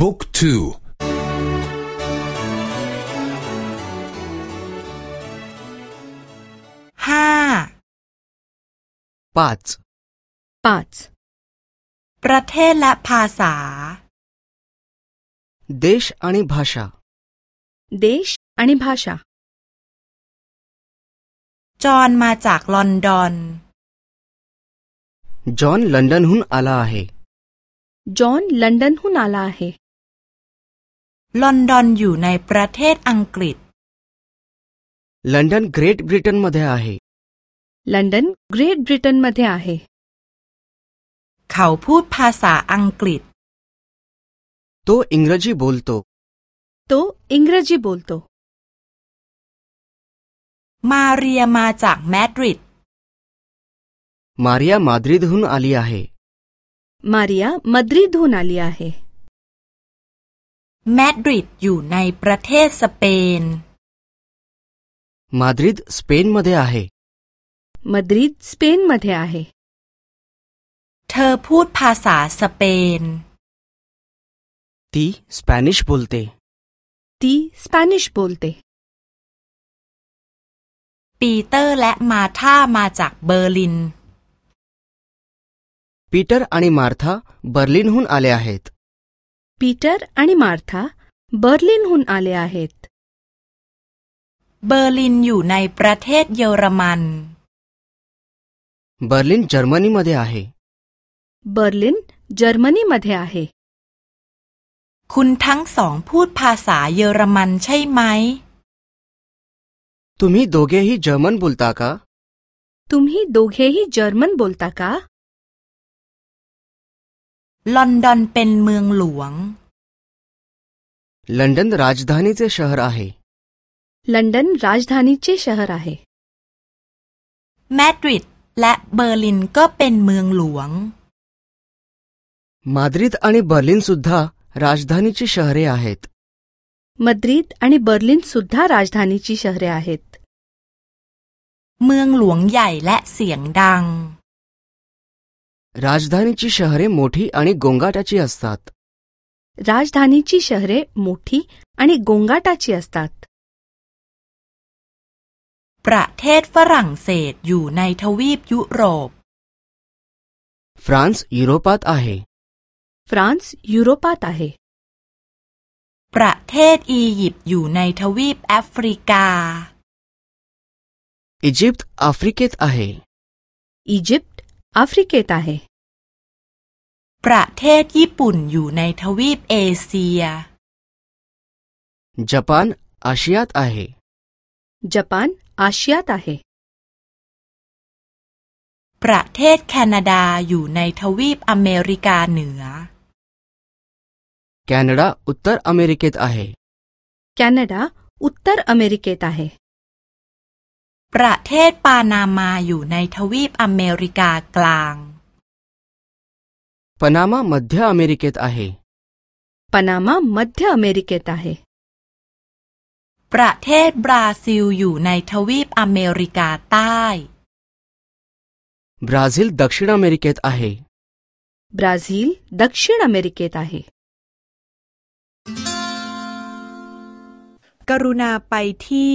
บุ๊กทูห้า पाच पाच ประเทศและภาษา देश आणि भाषा देश आणि भाषा จอห์นมาจากลอนดอน जॉन लंडनहून आला आहे जॉन लंडनहून आला आहे ลอนดอนอยู่ในประเทศอังกฤษ लंडन ग्रेट ब्रिटनमध्ये आहे लंडन ग्रेट ब्रिटनमध्ये आहे เขาพูดภาษาอังกฤษ तो इंग्रजी बोलतो तो इंग्रजी बोलतो มาเรียมาจากแมดริด मारिया माद्रिदहून आली आहे मारिया मद्रिदहून आली आहे แมดริดอยู่ในประเทศสเปน माद्रिद स्पेनमध्ये आहे मद्रिद स्पेनमध्ये आहे เธอพูดภาษาสเปน ती स्पॅनिश बोलते ती स्पॅनिश बोलते ปีเตอร์และมาธามาจากเบอร์ลิน पीटर आणि मार्था बर्लिनहून आले आहेत पीटर आणि मार्था बर्लिनहून आले आहेत เบอร์ลินอยู่ในประเทศเยอรมัน बर्लिन जर्मनीमध्ये आहे बर्लिन जर्मनीमध्ये आहे คุณทั้งสองพูดภาษาเยอรมันใช่ไหม तुम्ही दोघेही जर्मन बोलता का तुम्ही दोघेही जर्मन बोलता का ลอนดอนเป็นเมืองหลวง लंडन राजधानीचे शहर आहे लंडन राजधानीचे शहर आहे แมดริดและเบอร์ลินก็เป็นเมืองหลวง माद्रिद आणि बर्लिन सुद्धा राजधानीची शहरे आहेत मद्रिद आणि बर्लिन सुद्धा राजधानीची शहरे आहेत เมืองหลวงใหญ่และเสียงดัง राजधानीची शहरे मोठी आणि गोंगाटाची असतात राजधानीची शहरे मोठी आणि गोंगाटाची असतात ประเทศฝรั่งเศสอยู่ในทวีปยุโรป फ्रान्स युरोपात आहे फ्रान्स युरोपात आहे ประเทศอียิปต์อยู่ในทวีปแอฟริกา इजिप्त आफ्रिकेत आहे इजिप्त आफ्रिकेत आहे ประเทศญี่ปุ่นอยู่ในทวีปเอเชีย जपान आशियात आहे जपान आशियात आहे ประเทศแคนาดาอยู่ในทวีปอเมริกาเหนือ कॅनडा उत्तर अमेरिकेत आहे कॅनडा उत्तर अमेरिकेत आहे ประเทศปานามาอยู่ในทวีปอเมริกากลาง पनामा मध्य अमेरिकेत आहे पनामा मध्य अमेरिकेत आहे ประเทศบราซิลอยู่ในทวีปอเมริกาใต้ ब्राझील दक्षिण अमेरिकेत आहे ब्राझील दक्षिण अमेरिकेत आहे กรุณาไปที่